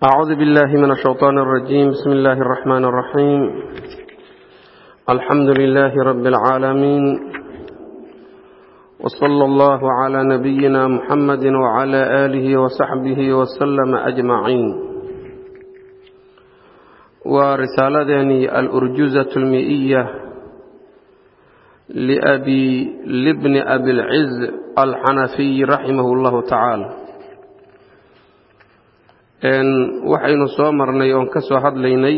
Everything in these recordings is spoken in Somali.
أعوذ بالله من الشيطان الرجيم بسم الله الرحمن الرحيم الحمد لله رب العالمين وصلى الله على نبينا محمد وعلى آله وصحبه وسلم أجمعين ورسالتني الأرجوزة المئية لأبي لابن أبي العز الحنفي رحمه الله تعالى waxaynu soo marnay oon ka soo hadlaynay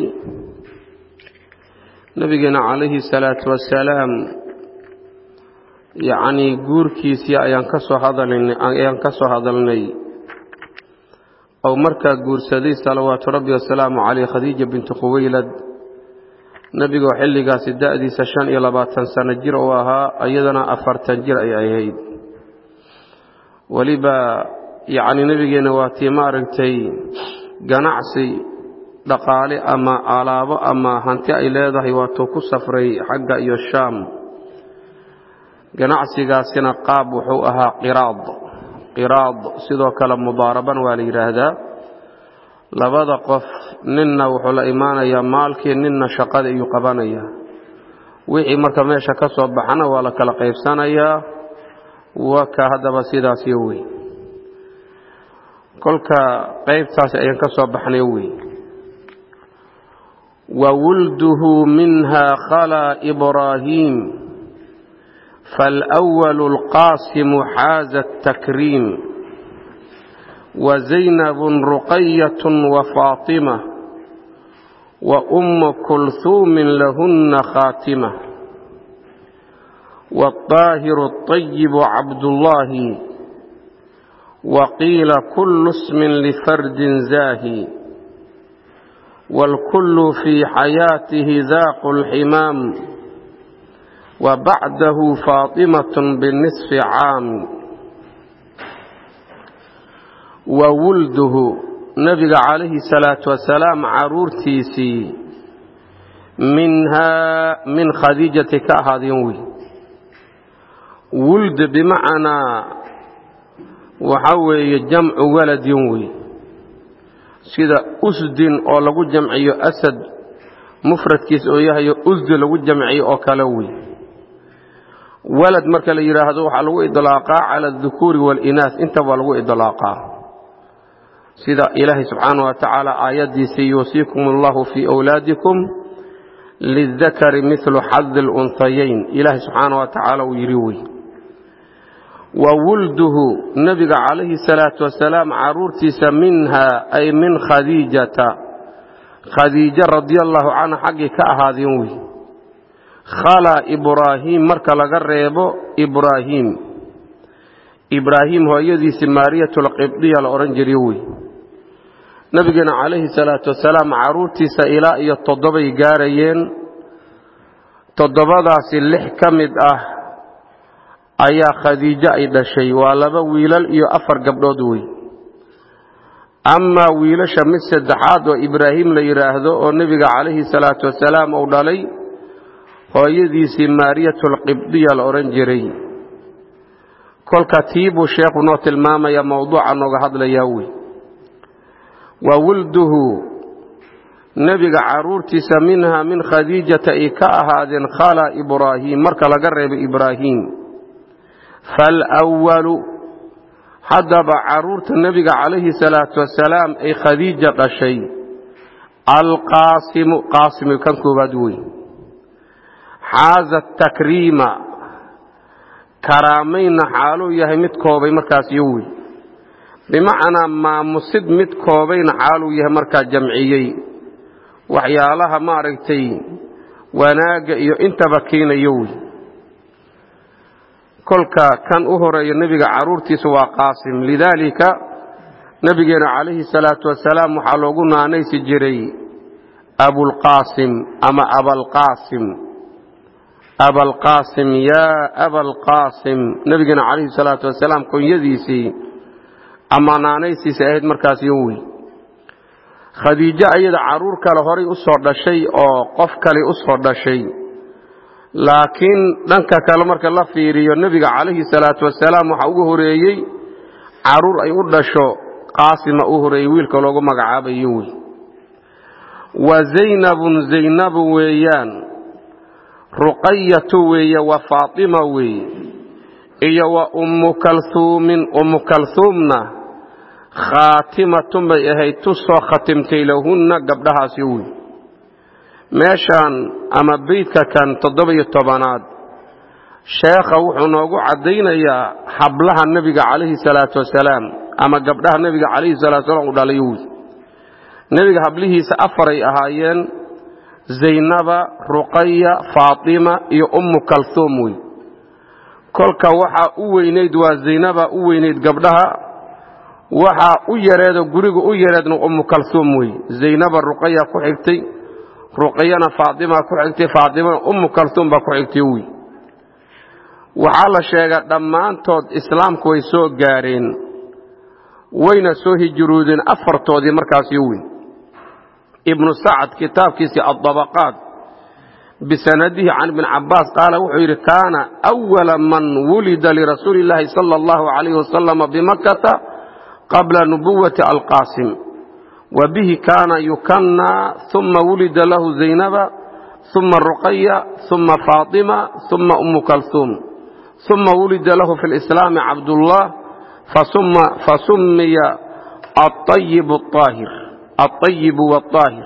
nabigeena calayhi salaatu wasalaam yacnii guurkiisii ayaan ka soo hadalnay ayaan ka soo hadalnay. Ou markaa guursaday salawaatu rabbi wasalaamu caleyh khadiija bintu khuwaylad. Nebigoo xilligaasi da-diisa shan iyo labaatan sano jir uu ahaa iyadana afartan jir ay ahayd. Weliba yacni nebigeenna waa tii maaragtay ganacsi dhaqaale ama alaabo ama hanti ay leedahay waatuu ku safray xagga iyo shaam. Ganacsigaasina qaab wuxuu ahaa qiraad. Qiraad sidoo kale mudaaraban waa la yidhaahdaa labada qof ninna wuxuu la imaanayaa maalkii ninna shaqada iyuu qabanayaa wixii marka meesha ka soo baxana waa la kala qaybsanayaa. Waa ka haddaba sidaasyo wey kolka qaybtaas ayaan ka soo baxnay wey wa wulduhu minha khalaa ibraahiim falأwalu اlqaasimu xaaza الtakriim وزaynab ruqayaة وfaaطimة وأma kulhuumi lahuna khaatimة والطاahir الطayib cabduالlahi وقيل كل اسم لفرد زاهي والكل في حياته ذاق الحمام وبعده فاطمة بالنصف عام وولده نبي عليه الصلاة والسلام عرورتيسي منها من خديجة كهذه ولد بمعنى waxaa weeye jamcu waladin wey sida usdin oo lagu jamciyo asad mufradkiis oo yahayo usdi lagu jamciyo oo kale wey walad marka la yidhaahdo waxaa lagu idlaaqaa cala adukuuri waalinaas intaba waa lagu idlaaqaa sida ilaahay subxaana wa tacaala aayaddiisii yuusiikum allahu fii wlaadikum lidakari milu xadi lunhayayn ilaahay subxaana wa uu yidhi wey wa wulduhu nebiga calayhi salaatu wasalaam caruurtiisa minha ay min khadiijata. Khadiija radia allahu canha xaggii ka ahaadeen wey. Khalaa ibraahiim marka laga reebo ibraahiim ibraahiim hooyadiisii maariyatulqibdiya la odhan jiriy wey. Nebigeena calayhi salaatu wasalaam caruurtiisa ilaa iyo toddobay gaarayeen. Toddobadaasi lix ka mid ah ayaa khadiijo ay dhashay. Waa laba wiilal iyo afar gabdhood wey. Amaa wiilasha mid saddexaad oo ibraahim la yidhaahdo oo nebiga calayhi salaatu wasalaam uu dhalay hooyadiisii maariyatulqibdiya la odhan jiray. Kolka tii buu sheekhu noo tilmaamaya mowduuca nooga hadlayaa wey. Wa wulduhu nebiga caruurtiisa minha min khadiijata ay ka ahaadeen khala ibraahiim marka laga reebo ibraahiim falwalu haddaba carruurta nebiga calayhi salaatu wasalaam ay khadiija dhashay alqaasimu qaasimu kan koowaad wey xaaza takriima karaamayna xaaluu yahay mid koobay markaas iyo wey bimacnaa maamusid mid koobayna xaaluu yahay markaa jamciyey waxyaalaha maaragtay wanaagga iyo intaba keenayo wey kolka kan u horeeyo nebiga caruurtiisa waa qaasim. Lidaalika nebigeena calayhi salaatu wasalaam waxaa loogu naanaysi jiray abulqaasim ama abalqaasim abalqaasim yaa abalqaasim nebigeena calayhi salaatu wasalaam konyadiisii ama naanaysiisa ahayd markaas yo wey khadiijo ayada carruur kale horay u soo dhashay oo qof kale u soo dhashay laakiin dhanka kale marka la fiiriyo nebiga calayhi salaatu wasalaam waxaa ugu horeeyey carruur ay u dhasho qaasima u horeeyey wiilka loogu magacaabayo wey wa zaynabun zaynabu weeyaan ruqayatu weeye wa faatima weeye iyo wa ummu kalhuumin ummu kalhuumna khaatimatun bay ahayd tu soo khatimtay lahunna gabdhahaasi wey meeshaan ama beydka kan toddoba-iyo tobanaad sheekha wuxuu noogu caddaynayaa hablaha nebiga calayhi salaatu wasalaam ama gabdhaha nebiga calayhi salatu wasalaam u dhalayo wey nebiga hablihiisa afaray ahaayeen zaynaba ruqaya faatima iyo ummu kalhuum wey. Kolka waxaa u weynayd waa zaynaba u weynayd gabdhaha waxaa u yareedoo guriga u yareedna ummu kalhuum wey. Zaynaba ruqaya ku xigtay ruqayana faatima ku xigtay faatimana ummu kalhuum baa ku xigtay wey waxaa la sheegaa dhammaantood islaamku way soo gaareen wayna soo hijiroodeen afartoodii markaasi wey ibnu sacad kitaabkiisii addabaqaat bisanadihi can ibni cabaas qaala wuxuu yidhi kaana awala man wulida lirasuuli illaahi sala allahu calayhi wasalama bimakkata qabla nubuwati alqaasim wa bihi kaana yukanna uma wulida lahu zaynaba uma ruqaya uma faatima uma umu kalhuum uma wulida lahu fi lislaami cabdullah fasummiya aayibu waaahir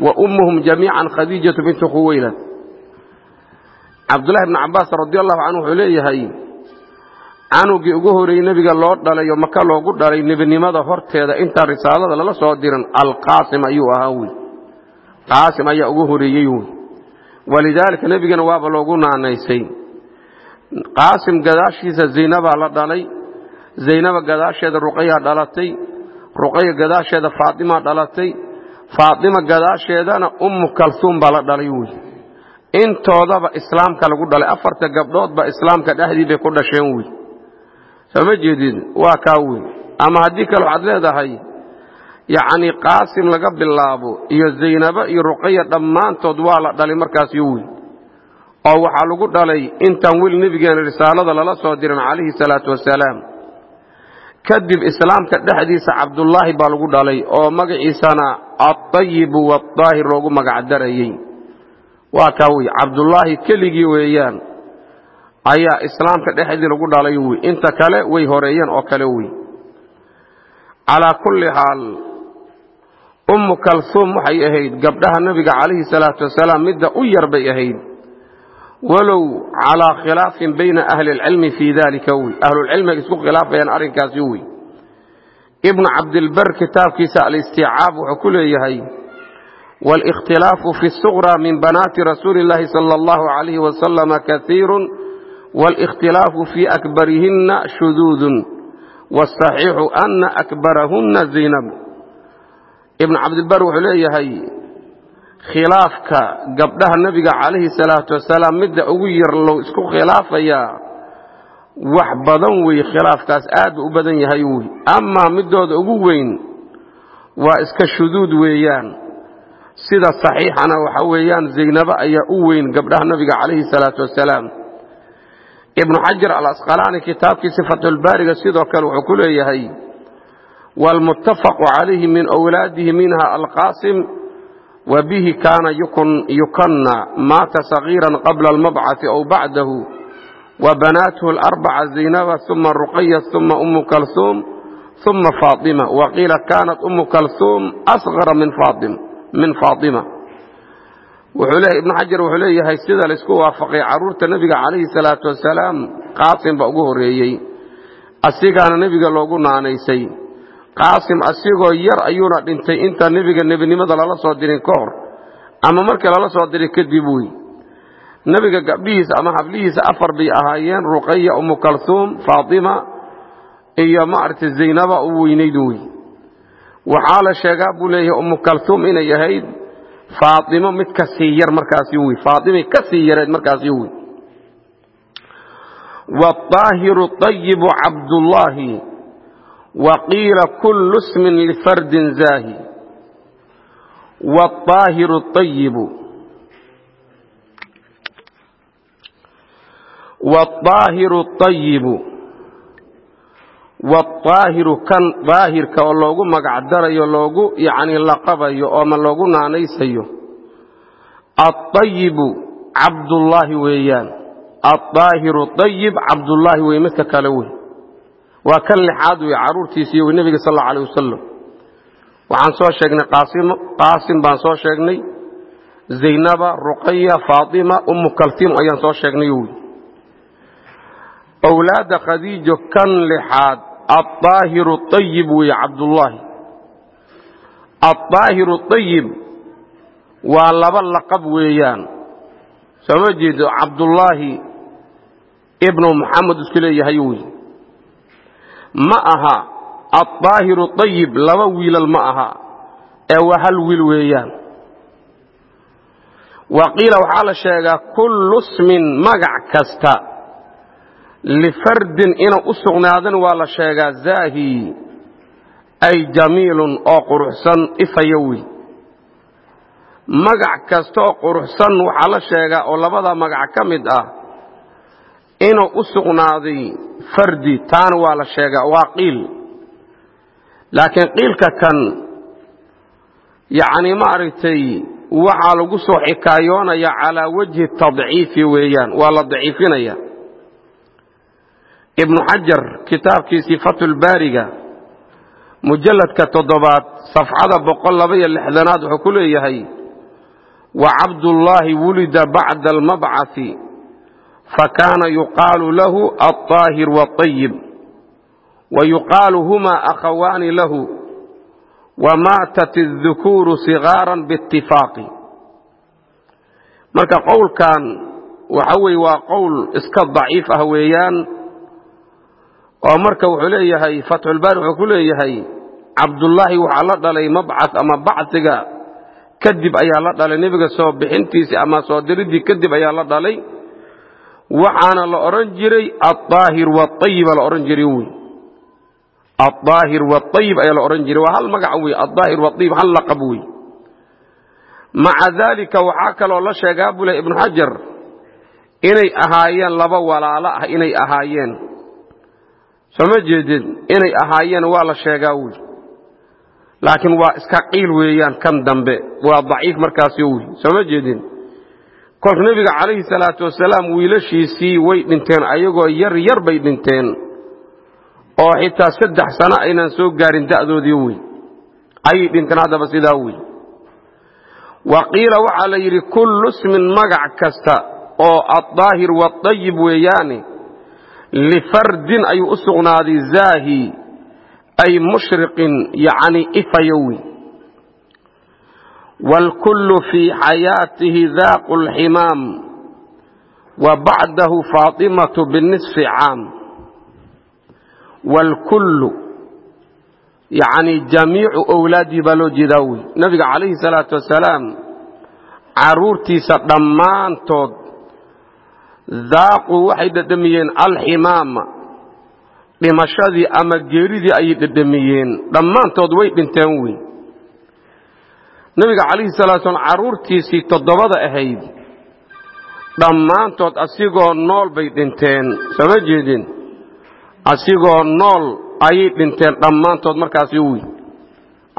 wa ummuhum jamiica khadiijatu bintu khuwaylad cabdulahi bn cabaas radi allahu canhu wuxuu leeyahay canugii ugu horeeyey nebiga loo dhalay oo maka loogu dhalay nebinimada horteeda intaan risaalada lala soo dirin alqaasim ayuu ahaa wey qaasim ayaa ugu horeeyey wey walidaalika nebigana waaba loogu naanaysay. Qaasim gadaashiisa zaynabaa la dhalay. Zaynaba gadaasheeda ruqayaa dhalatay. Ruqaya gadaasheeda faatimaa dhalatay. Faatima gadaasheedana ummu kalhuum baa la dhalay wey intoodaba islaamka lagu dhalay. Afarta gabdhoodba islaamka dhexdii bay ku dhasheen wey sooma jeedid waa kaa wey ama haddii kale waxaad leedahay yacnii qaasim laga bilaabo iyo zaynabo iyo ruqaya dhammaantood waa la dhalay markaasi wey oo waxaa lagu dhalay intaan weli nebigeena risaalada lala soo dirin calayhi salaatu wasalaam. Kadib islaamka dhexdiisa cabdullaahi baa lagu dhalay oo magaciisana alطayibu waaطaahir loogu magacdarayey waa kaa wey cabdullaahi keligii weeyaan ayaa islaamka dhexdii lagu dhalay wy inta kale way horeeyeen oo kale wey calaa kulli xaal ummu kalsuum waxay ahayd gabdhaha nebiga calayhi salaatu wasalaam midda u yar bay ahayd. Walow calaa khilaafin bayna ahli lcilmi fii dalika wey ahlulcilmiga isku khilaafayaan arrinkaasi wey ibnu cabdilbar kitaabkiisa alistiicaab wuxuu ku leeyahay walikhtilaafu fi suqra min banaati rasuuli illaahi sala allahu calayhi wasalama kaiiru wاlاkhtilaafu fii akbarihina shuduudun wالصaxiixu ana akbarahuna zaynab ibnu cabdilbar wuxuu leeyahay khilaafka gabdhaha nebiga calayhi salaatu wasalaam midda ugu yar low isku khilaafayaa wax badan wey khilaafkaas aad buu u badan yahay wey amaa midooda ugu weyn waa iska shuduud weeyaan sida saxiixana waxa weeyaan zaynabo ayaa u weyn gabdhaha nebiga calayhi salaatu wasalaam ibnu xajar alasqalaani kitaabkiisi fatxulbaariga sidoo kale wuxuu ku leeyahay waalmuttafaqu calayhi min wlaadihi minha alqaasim wa bihi kaana yukanna maata sagiiran qabla almabcati aw bacdahu wa banaatuhu alarbaca zaynaba uma ruqaya uma ummu kalhuum uma faatima wa qiila kaanat ummu kalhuum asgara min faatima ibnu xajar wuxuu leeyahay sida laysku waafaqay carruurta nebiga calayhi salaatu wasalaam qaasim baa ugu horreeyey. Asigaana nebiga loogu naanaysay. Qaasim asigoo yar ayuuna dhintay inta nebiga nebinimada lala soo dirin ka hor ama markii lala soo diray kadib wey nebiga gabdhihiisa ama hablihiisa afar bay ahaayeen ruqaya umu kalhuum faatima iyo maaragtay zaynaba u weynayd wey waxaa la sheegaa buu leeyahay umu kalhuum inay ahayd faaimo mid ka sii yar markaasi wey faaimay ka sii yareed markaasi wey waaahiru ayibu cabdullaahi wa qiila kullu smin lifardin zaahi. Waaahiru ayibu waaahiru ayibu waaahiru kan daahirka oo loogu magacdarayo loogu yacni laqabayo ooma loogu naanaysayo aayibu cabdullaahi weeyaan aaahiru ayib cabdullaahi wey midka kale wey waa kan lixaad wey carruurtiisiiyo wey nebiga sal alla alay wasalam waxaan soo sheegnay qaasimo qaasim baan soo sheegnay zaynaba ruqaya faatima ummu kaltiim ayaan soo sheegnay owlaadda khadiijo kan lixaad aaahiru ayib weeye cabdullaahi aaahiru ayib waa laba laqab weeyaan. Soo ma jeedo cabdullaahi ibnu muxamed isku leeyahay wey ma aha aaahiru ayib laba wiilal ma aha ee waa hal wiil weeyaan. Wa qiila waxaa la sheegaa kullu smin magac kasta lifardin inuu u sugnaadan waa la sheegaa zaahi ay jamiilun oo quruxsan ifaya wey magac kasta oo quruxsan waxaa la sheegaa oo labada magac ka mid ah inuu u sugnaaday fardi taana waa la sheegaa waa qiil laakiin qiilka kan yacni ma aragtay waxaa lagu soo xikaayoonaya calaa wajhi tadciifi weeyaan waa la daciifinaya ibnu xajar kitaabkiisii fatulbaariga mujalladka toddobaad safxada boqol laba iyo lixdanaad wuxuu ku leeyahay wa cabdullaahi wulida bacda almabcasi fakaana yuqaalu lahu alطaahir waطayib wa yuqaalu humaa akhawaani lahu wamaatat addukuuru sigaaran biitifaaqi marka qowlkan waxa weye waa qowl iska daciif ah weeyaan oo marka wuxuu leeyahay fatxulbaari wuxuu ku leeyahay cabdullaahi waxaa la dhalay mabcad ama bacdiga kadib ayaa la dhalay nebiga soo bixintiisii ama soo diriddii kadib ayaa la dhalay. Waxaana la odhan jiray aaahir waayiba la odhan jiray wy aaahir waayib ayaa la odhan jiray. Waa hal magac wey aaahir waayib hal laqab wey maca daalika waxaa kaloo la sheegaa bule ibnu xajar inay ahaayeen laba walaalo ah inay ahaayeen soo ma jeedid inay ahaayeen waa la sheegaa wey laakiin waa iska qiil weeyaan kan dambe. Waa daciif markaasi wey soo ma jeedin. Kolka nebiga calayhi salaatu wasalaam wiilashiisii way dhinteen ayagoo yar yar bay dhinteen. Oo xitaa saddex sano aynan soo gaarin da'doodii wey ayay dhinteen haddaba sidaa wey wa qiila waxaa la yidhi kullu smin magac kasta oo addaahir waطayib weeyaane lifardin ayuu u sugnaaday zaahi ay mushriqin yacni ifayowi waalkullu fii xayaatihi daaqu lximaam wa bacdahu faatimatu binisfi caam waalkullu yacni jamiicu owlaadihi baa loo jeedaa wey nabiga calayhi salaatu wasalaam caruurtiisa dhammaantood daaquu waxay dhedhamiyeen alximaama dhimashadii ama geeridii ayay dhedhamiyeen dhammaantood way dhinteen wey nebiga calayhi salatu slam carruurtiisii toddobada ahayd. Dhammaantood asigoo nool bay dhinteen. Sooma jeedin? Asigoo nool ayay dhinteen dhammaantood markaasi wey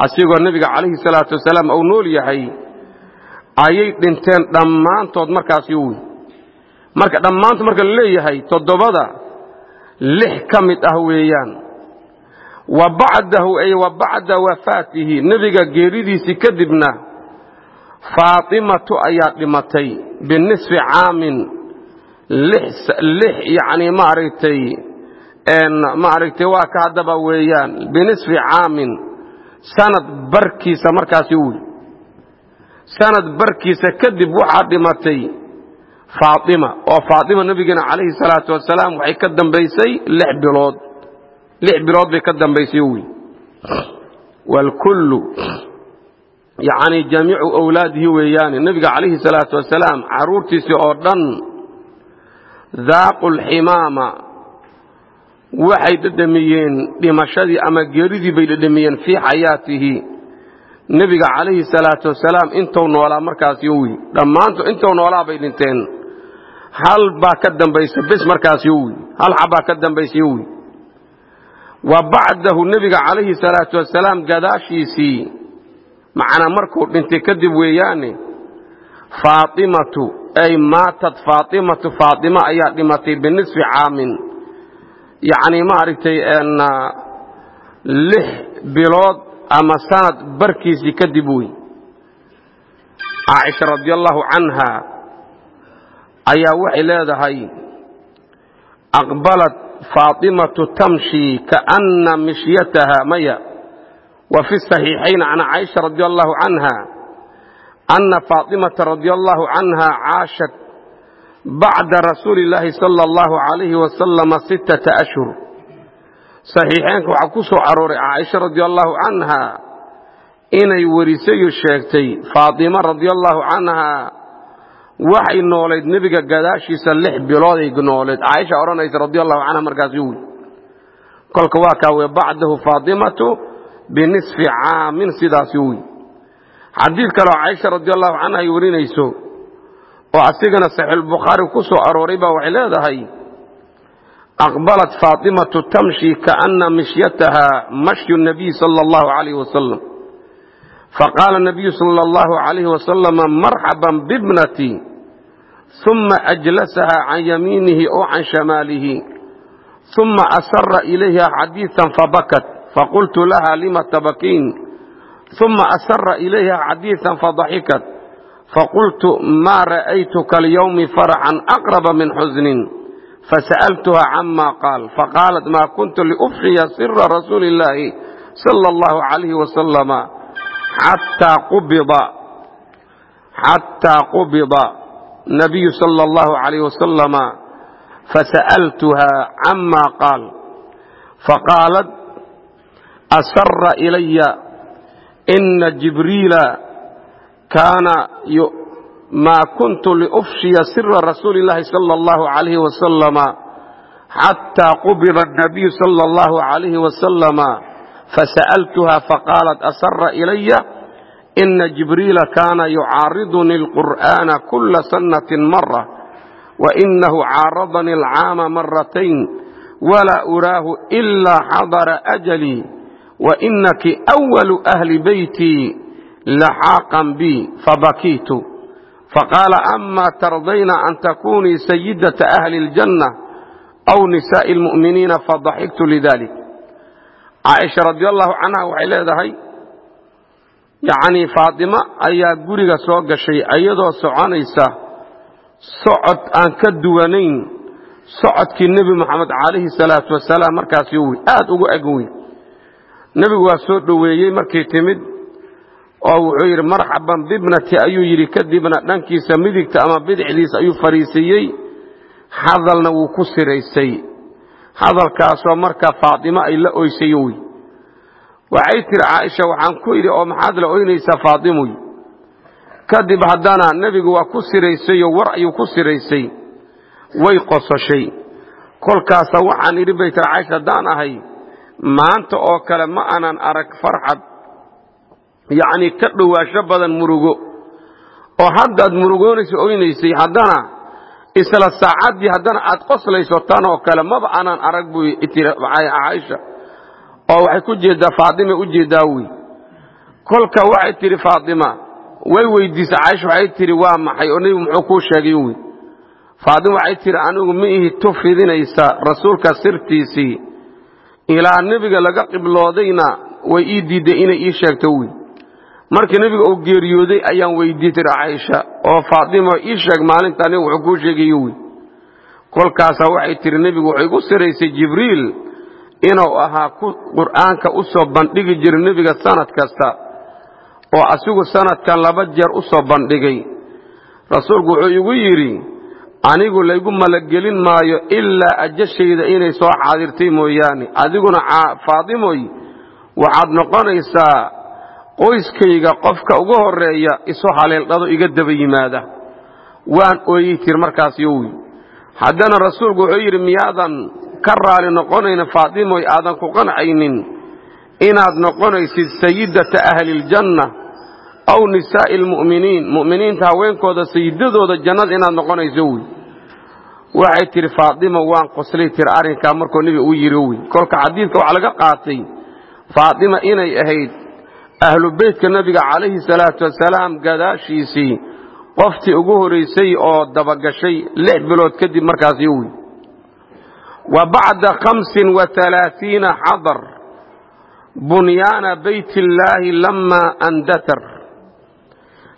asigoo nebiga calayhi salaatu wasalaam uu nool yahay ayay dhinteen dhammaantood markaasi wey marka dhammaantood marka la leeyahay toddobada lix ka mid ah weeyaan. Wa bacdahu ay wa bacda wafaatihi. Nebiga geeridiisii kadibna faatimatu ayaa dhimatay binisfi caamin. Lix yacni maaragtay maaragtay waa ka haddaba weeyaan. Binisfi caamin. Sanad barkiisa markaasi wey sanad barkiisa kadib waxaa dhimatay faatima. Oo faatima nebigeena calayhi salaatu wasalaam waxay ka dambaysay lix bilood. Lix bilood bay ka dambaysay wey. Waalkullu yacni jamiicu owlaadihi weeyaane nebiga calayhi salaatu wasalaam carruurtiisii oo dhan daaqu lximaama waxay dhedhamiyeen dhimashadii ama geeridii bay dhedhamiyeen fii xayaatihi. Nebiga calayhi salaatu wasalaam intuu noolaa markaasi wey. Dhammaanto intuu noolaa bay dhinteen hal baa ka dambaysa bes markaasi wey hal xabbaa ka dambaysa wey wa bacdahu nebiga calayhi salaatu wasalaam gadaashiisii macnaa markuu dhintay kadib weeyaane faatimatu ay maatad faatimatu faatima ayaa dhimatay binisfi caamin. Yacnii maaragtay lix bilood ama sanad barkiisii kadib wey caaisha radi allahu canha ayaa waxay leedahay aqbalat faatimatu tamshi kaana mishyataha maya. Wa fi saxiixayn can caaisha radi allahu canha ana faatimata radi allahu canha caashat bacda rasuuli illaahi sala allahu calayhi wasalama sittata ashhur. Saxiixeenka waxaa ku soo arooray caaisha radi allahu canha inay werisayu sheegtay faatima radi allahu canha waxay noolayd nebiga gadaashiisa lix bilooday nooleed caaisha odhanaysa radi allahu canha markaas wi kolka waa kaa we bacdahu faatimatu binisfi caamin sidaasi wy xadiid kaleo caaisha radi allahu canha ay warinayso oo asigana saxiixulbukhaari ku soo arooray baa waxay leedahay aqbalat faatimatu tamshi kaana mishyataha mashyu nabiy sala allahu calayh wasalam faqaala nabiyu sala allahu calayh wasalama marxaban bibnati uma ajlasahaa can yamiinihi oo can shamaalihi uma asara ilayha xadiian fabakat faqultu laha lima tabakiin uma asara ilayha xadiian fadaxikat faqultu maa ra'aytuka alyawmi faraxan aqraba min xusnin fasa'altuha cama qaal faqaalat maa kuntu liufxiya sira rasuuli illaahi sala allahu calayhi wasalama xataa qubida nabiyu sala allahu calayh wasalama fasa'altuha cama qaal faqaalat asara ilaya ina jibriila kaana maa kuntu liufshiya sira rasuuli اllahi sala allahu calayhi wasalama xataa qubida nabiyu sala allahu calayhi wasalama fasa'altuha faqaalat asara ilaya ina jibriila kaana yucaariduni alqur'aana kula sannatin mara wainahu caaradanii alcaama maratayn walaa uraahu ilaa xadara ajalii wainaki awalu ahli beytii laxaaqan bi fabakiitu faqaala ama tardayna an takunii sayidata ahli اljanna aw nisaa'i اlmu'miniina fadaxiktu lidalik caaisha radi allahu canha waxay leedahay yacnii faatima ayaa guriga soo gashay iyadoo soconaysa socod aan ka duwanayn. Socodkii nebi moxamed calayhi salaatu wasalaam markaasi wy aad ugu eg wey nebigu waa soo dhoweeyey markay timid oo wuxuu yidhi marxaban bibnati ayuu yidhi kadibna dhankiisa midigta ama bidixdiisa ayuu fariisiiyey hadalna wuu ku siraysay hadalkaasoo marka faatimo ay la oysay wey waxay tiri caaisha waxaan ku idhi oo maxaad la oynaysaa faatimoy kadib haddana nebigu waa ku siraysayoo war ayuu ku siraysay. Way qososhay. Kolkaasa waxaan idhi bay tiri caaisha haddaan ahay maanta oo kale ma aanan arag farxad yacnii ka dhowaasho badan murugo. Oo haddaad murugoonayso oynaysay haddana isla saacaddii haddana aad qoslayso tan oo kale maba aanan arag buu tiri caaisha oo waxay ku jeeddaa faatima u jeeddaa wey kolka waxay tidhi faatima way weydiisay caaisha waxay tidhi waa maxay? Oo nebigu muxuu kuu sheegay wey faatima waxay tidhi anigu ma ihi tu fidinaysa rasuulka sirtiisii? Ilaa nebiga laga qibloodayna way ii diidday inay ii sheegto wey markii nebiga uu geeriyooday ayaan weydii tiri caaisha oo faatima ii sheeg maalinta aniga wuxuu kuu sheegayo wey kolkaasaa waxay tidhi nebigu wuxuu igu siraysay jibriil inuu ahaa qur'aanka u soo bandhigi jira nebiga sanad kasta oo asigu sanadkan laba jeer u soo bandhigay. Rasuulku wuxuu igu yidhi anigu laygu malagelin maayo ilaa ajashayda inay soo xaadirtay mooyaane. Adiguna faatimoy waxaad noqonaysaa qoyskayga qofka ugu horreeya isu haleeldhado iga daba yimaada. Waan ooyey tir markaas yowi haddana rasuulku wuxuu yidhi miyaadan ka raali noqonaynin faatimoy aadan ku qancaynin inaad noqonaysid sayidata ahliiljanna aw nisaa'i almu'miniin mu'miniinta haweenkooda sayidadooda jannada inaad noqonayso wy waxay tidhi faatima waan qoslay tiri arrinkaa markuu nebiga u yidhi wey kolka xadiidka waxaa laga qaatay faatima inay ahayd ahlu beytka nebiga calayhi salaatu wasalaam gadaashiisii qoftii ugu horaysay oo dabagashay lix bilood kadib markaasi wey wa bacda khamsin wa alaaiina xadar bunyaana bayt illaahi lamaa andatar.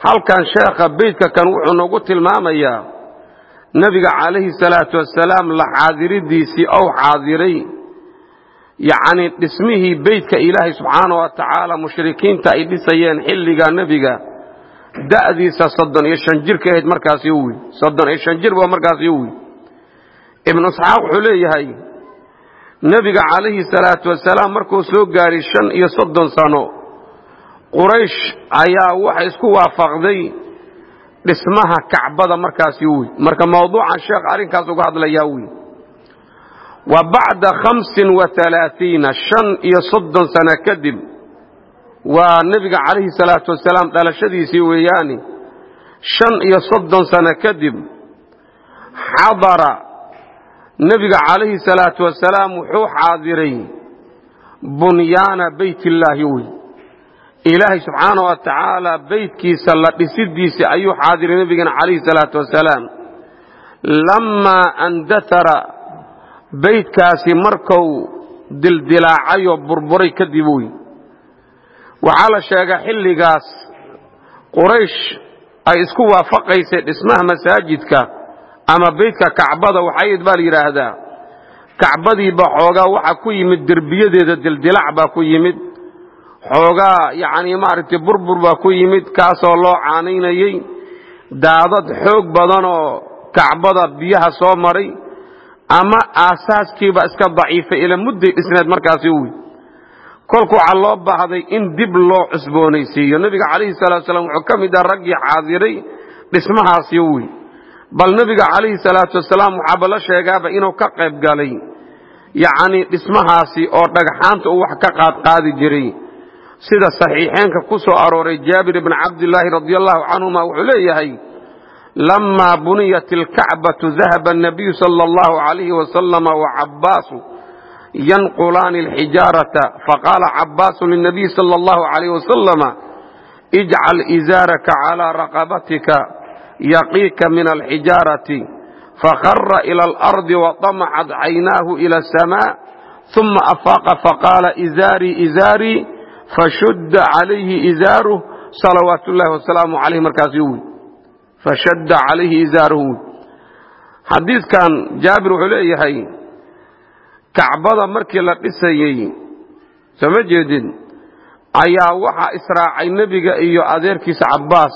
Halkan sheekha beytka kan wuxuu noogu tilmaamayaa nebiga calayhi salaatu wasalaam la xaadiridiisii ou xaadiray yacnii dhismihii beytka ilaahay subxaana wa tacaala mushrikiinta ay dhisayeen xilliga nebiga da'diisa soddon iyo shan jirka ahayd markaasi wy soddon iyo shan ibnu isxaaq wuxuu leeyahay nebiga calayhi salaatu wasalaam markuu soo gaaray shan iyo soddon sano quraysh ayaa waxay isku waafaqday dhismaha kacbada markaasi wey marka mawduucan sheekh arrinkaas uga hadlayaa wey wa bacda khamsin wa alaaiina shan iyo soddon sano kadib waa nebiga calayhi salaatu wasalaam dhalashadiisii weeyaani shan iyo soddon sano kadib xadara nebiga calayhi salaatu wasalaam wuxuu xaadiray bunyaana beyt illaahi wey ilaahay subxaana wa tacaala beytkiisa la dhisidiisii ayuu xaadiray nebigana calayhi salaatu wasalaam lammaa andatara beytkaasi markuu dildilaacayoo burburay kadib wey waxaa la sheegaa xilligaas quraysh ay isku waafaqaysay dhismaha masaajidka ama beytka kacbada waxayd baa la yidhaahdaa kacbadiiba xoogaa waxa ku yimid derbiyadeeda dildilac baa ku yimid xoogaa yacnii maaragtay burbur baa ku yimid kaasoo loo caanaynayey daadad xoog badan oo kacbada biyaha soo maray ama aasaaskiiba iska daciifay ila mudday dhisneed markaasi wey kolku waxaa loo baahday in dib loo cusboonaysiiyo. Nebiga calayhi salatu salaam wuxuu ka mid ah raggii xaadiray dhismahaasi wey bal nebiga calayhi salaatu wasalaam waxaaba la sheegaaba inuu ka qayb galay yacnii dhismahaasi oo dhagxaanta uu wax ka qaadqaadi jiray. Sida saxiixeenka ku soo arooray jaabir ibni cabdilaahi radi allahu canhuma wuxuu leeyahay lamaa buniyat ilkacbatu dahaba anabiyu sala allahu calayhi wasalama wacabbaasu yanqulaani alxijaarata faqaala cabbaasu linabiyi sala allahu calayh wasalama ijcal izaaraka calaa raqabatika yaqiika min alxijaarati fakhara ila alardi waطamacat caynaahu ila asamaa uma afaaqa faqaala izaarii izaarii fashudda calayhi izaaruh salawaat ullahi wasalaamu calayh markaasi wy fashadda calayhi izaaruhu. Wy xadiidkan jaabir wuxuu leeyahay kacbada markii la dhisayey soo ma jeedin ayaa waxaa israacay nebiga iyo adeerkiisa cabbaas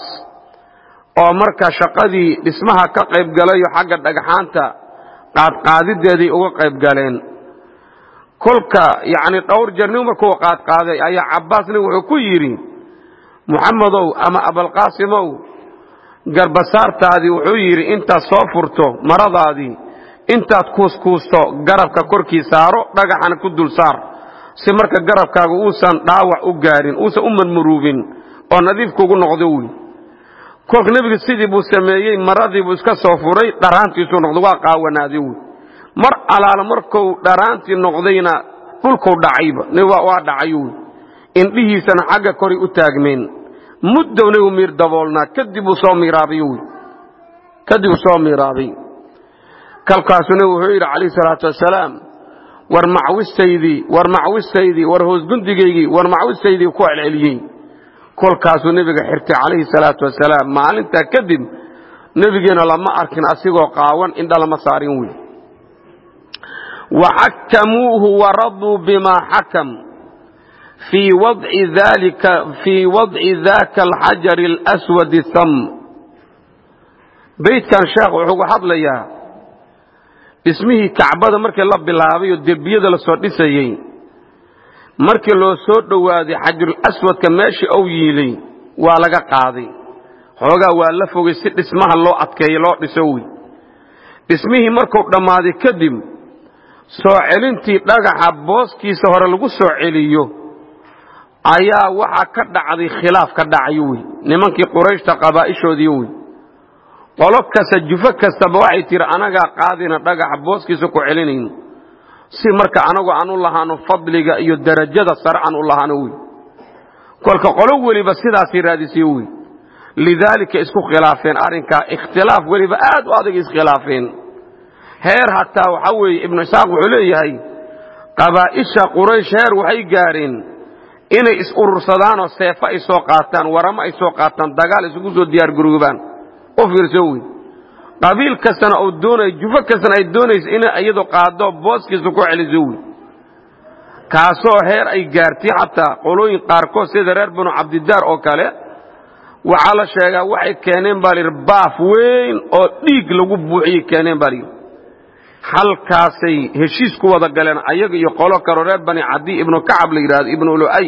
oo marka shaqadii dhismaha ka qayb galayo xagga dhagxaanta qaadqaadideeday uga qayb galeen. Kolka yacni dhowr jeer nin markuu qaadqaaday ayaa cabbaas nin wuxuu ku yidhi muxamedow ama abalqaasimow garbasaartaadii wuxuu yidhi intaad soo furto maradaadii intaad kuuskuusto garabka korkii saaro dhagaxana ku dul saar. Si marka garabkaaga uusan dhaawac u gaarin uusan u marmuruubin oo nadiifkuugu noqdo wey kolka nebiga sidii buu sameeyey maradii buu iska soo furay dharaantiisuu noqday waa qaawanaaday wey mar alaala markuu dharaantii noqdayna dhulkuu dhacayba waa dhacay wey indhihiisana xagga koray u taagmeen muddow nebigu miir daboolnaa kadib soo miiraabay wey kadib uu soo miiraabay. Kalkaasuu nebigu wuxuu yidhi calayhi salaatu wasalaam war macwistaydii war macwistaydii war hoosgundigaygii war macwistaydii ku celceliyey kolkaasuu nebiga xirtay calayhi salaatu wasalaam maalintaa kadib nebigeena lama arkin asigoo qaawan indha lama saarin wey waxakamuuhu waraduu bimaa xakam. Fii wadci daka alxajari اlaswadi sam. Beydkan sheekh wuxuu ga hadlayaa dhismihii kacbada markii la bilaabay oo derbiyada la soo dhisayey markii loo soo dhowaaday xajarulaswadka meeshii ou yiilay waa laga qaaday. Xoogaa waa la fogay si dhismaha loo adkeeyo loo dhiso wey dhismihii markuu dhammaaday kadib soo celintii dhagaxa booskiisa hore lagu soo celiyo ayaa waxaa ka dhacday khilaaf ka dhacay wey nimankii qurayshta qabaa'ishoodii wey qolo kasta jufo kastaba waxay tihi anagaa qaadina dhagaxa booskiisa ku celinayno si marka anagu aan u lahaano fadliga iyo darajada sare aan u lahaano wey kolka qolo weliba sidaasay raadisay wey lidaalika isku khilaafeen arrinkaa ikhtilaaf weliba aad u adag iskhilaafeen. Heer hataa waxaa weeye ibnu isxaaq wuxuu leeyahay qabaa'isha quraysh heer waxay gaadheen inay is urursadaanoo seefo ay soo qaataan waramo ay soo qaataan dagaal isugu soo diyaar garoobaan u fiirso wey qabiil kastana uu doonay jufo kastana ay doonaysa inay iyadu qaado booskiisa ku celiso wey kaasoo heer ay gaartay xataa qolooyin qaarkood sida reer banu cabdidaar oo kale. Waxaa la sheegaa waxay keeneen baa layidhi baaf weyn oo dhiig lagu buuxiyey keeneen baa layidhi halkaasay heshiis ku wada galeen ayaga iyo qolo kaloo reer bani cadi ibnu kacab la yidhahdo ibnu lu'ay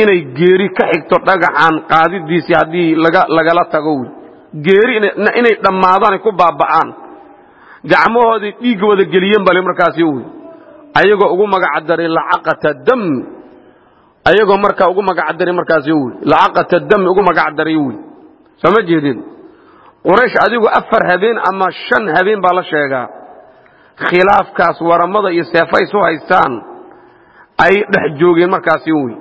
inay geeri ka xigto dhagaxan qaadidiisii haddii lagala tago wey geeri inay dhammaadaan ku baaba'aan. Gacmahooday dhiigga wada geliyeen baa markaasi wey ayagoo ugu magacdaray lacaqata dam. Ayagoo markaa ugu magacdaray markaasi wey lacaqata dam ugu magacdaray wey soo jeedin? Quraysh adigu afar habeen ama shan habeen baa la sheegaa. Khilaafkaas waramada iyo seefa isu haystaan ay dhex joogeen markaasi wey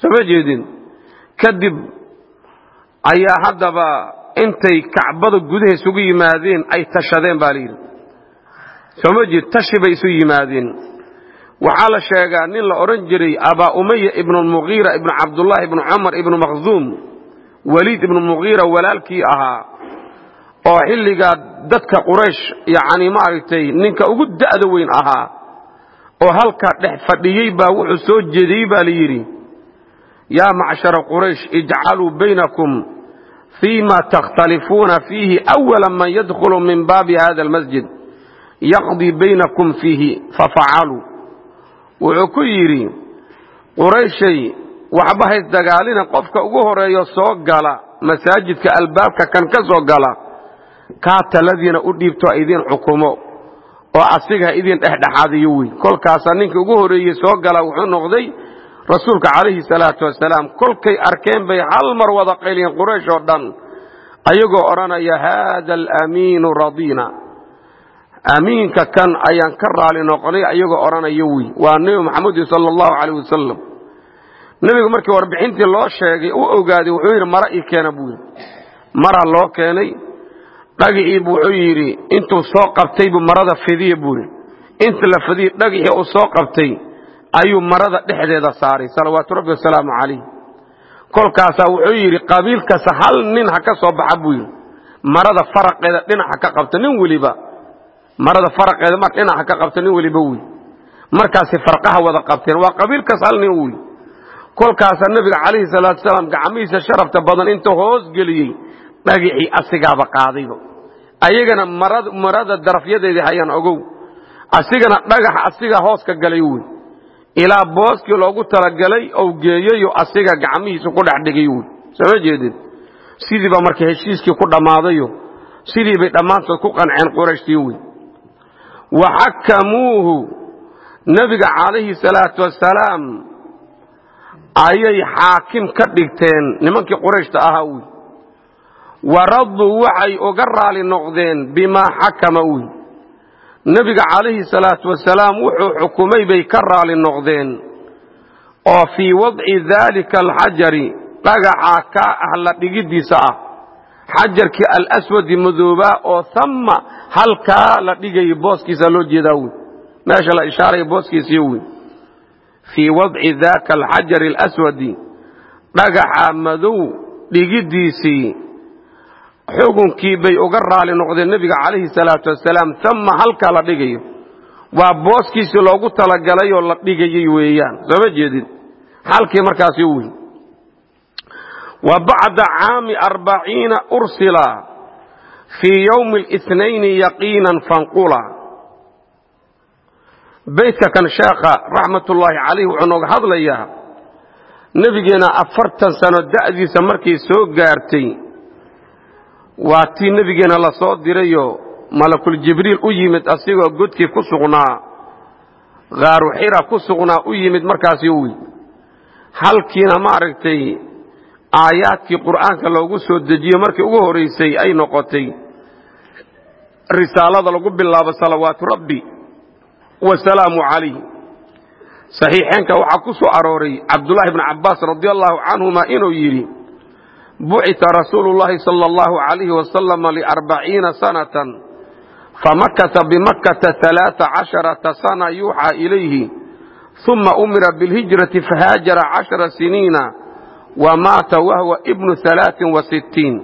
soo ma jeedin? Kadib ayaa haddaba intay kacbada gudaha isugu yimaadeen ay tashadeen baa layidhi soo ma jeed tashi bay isu yimaadeen. Waxaa la sheegaa nin la odhan jiray abaa umaya ibnu mugiira ibnu cabdullaahi ibnu cumar ibnu makhzuum weliid ibnu mugiira walaalkii ahaa oo xilligaa dadka quraysh yacni maaragtay ninka ugu da'da weyn ahaa oo halkaa dhex fadhiyey baa wuxuu soo jeediyey baa la yidhi yaa macshara quraysh ijcaluu baynakum fii ma takhtalifuuna fiihi awala man yadkhulu min baabi hada almasjid yaqdii baynakum fiihi fafacaluu wuxuu ku yidhi qurayshay waxba hays dagaalina qofka ugu horeeyo soo gala masaajidka albaabka kan ka soo gala kaa taladiina u dhiibto idin xukumo oo asiga ha idin dhexdhexaadiyo wey kolkaasaa ninka ugu horeeyey soo gala wuxuu noqday rasuulka calayhi salaatu wasalaam kolkay arkeen bay hal mar wada qayliyeen quraysh oo dhan ayagoo odhanaya haada alamiinu radiina. Amiinka kan ayaan ka raali noqonay ayagoo odhanaya wey waa nebi maxamedi sala allahu calayh wasalam nebigu markii warbixintii loo sheegay u ogaaday wuxuu yidhi mara ii keena buu yidhi. Mara loo keenay? Dhagiciibu wuxuu yidhi intuu soo qabtay buu marada fidiya buu yidhi. Inta la fidiyey dhagixii uu soo qabtay ayuu marada dhexdeeda saaray. Salawaatu rabbi wasalaamu calayh. Kolkaasaa wuxuu yidhi qabiil kasta hal nin ha ka soo baxa buu yidhi. Marada faraqeeda dhinac ha ka qabta nin weliba. Marada faraqeeda mar dhinac ha ka qabta nin weliba wey markaasay farqaha wada qabteen. Waa qabiil kas hal nin wey kolkaasaa nebiga calayhi salaatu salaam gacmihiisa sharafta badan intuu hoos geliyey dhagixii asigaaba qaadayba. Ayagana marada darafyadeedii hayaan ogow. Asigana dhagaxa asigaa hoos galay wey ilaa booskii loogu talagalay ou geeyeyo asiga gacmihiisa ku dhex dhigay wey sooma jeedin? Sidii baa marka heshiiskii ku dhammaadayo sidii bay dhammaantood ku qanceen qurayshtii wey waxakamuuhu nebiga calayhi salaatu wasalaam ayay xaakim ka dhigteen nimankii qurayshta ahaa wey waraduu waxay uga raali noqdeen bimaa xakama wey nebiga calayhi salaatu wasalaam wuxuu xukumay bay ka raali noqdeen. Oo fii wadci daalika alxajari dhagaxa ka ah la dhigiddiisa ah. Xajarkii alaswadi madoobaa oo hamma halkaa la dhigayay booskiisa loo jeedaa wey meesha la ishaaraya booskiisiyo wey fii wadci daaka alxajari alaswadi dhagaxa madow dhigiddiisii xukunkii bay uga raali noqdeen nebiga calayhi salaatu wasalaam ama halkaa la dhigayo. Waa booskiisii loogu talagalayoo la dhigayay weeyaan. Sooma jeedin? Halkii markaasi wey wa bacda caami arbaciina ursila fii yowmi اlithnayni yaqiinan fanqula. Beytka kan sheekha raxmatullaahi calayh wuxuu nooga hadlayaa nebigeena afartan sano da'diisa markay soo gaartay waa tii nebigeena la soo dirayo malakul jibriil u yimid asigoo godkii ku sugnaa. Khaaru xira ku sugnaa u yimid markaasi wy halkiina maaragtay aayaadkii qur'aanka loogu soo dejiye markii ugu horeysay ay noqotay. Risaalada lagu bilaabo salawaatu rabbi wasalaamu calayh saxiixeenka waxaa ku soo arooray cabdullaahi bni cabbaas radi allahu canhuma inuu yidhi bucita rasuulu llahi sala allahu calayhi wasalama liarbaciina sanatan famakata bimakkata alaaa casharata sana yuuxaa ilayhi uma umira bilhijrati fahaajara cashara siniina wa maata wahwa ibnu alaain wa sittiin